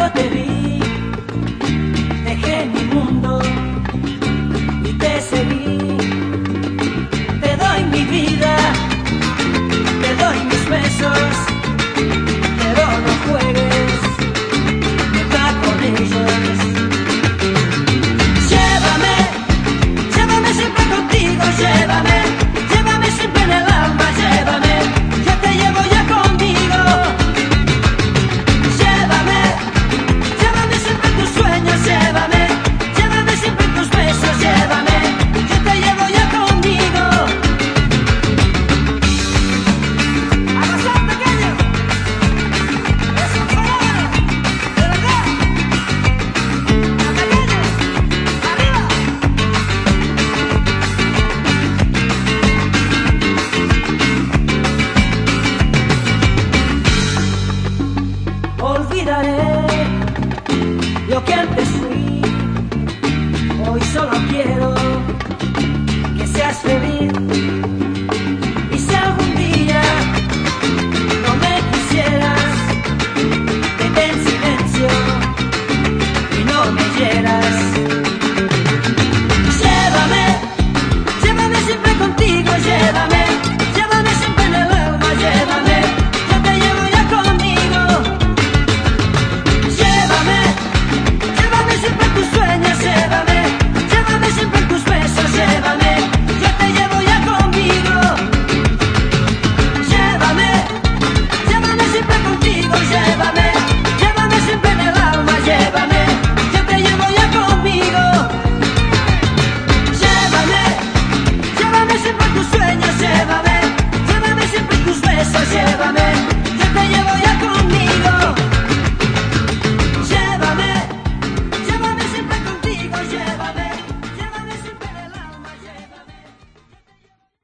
lotería. llévame.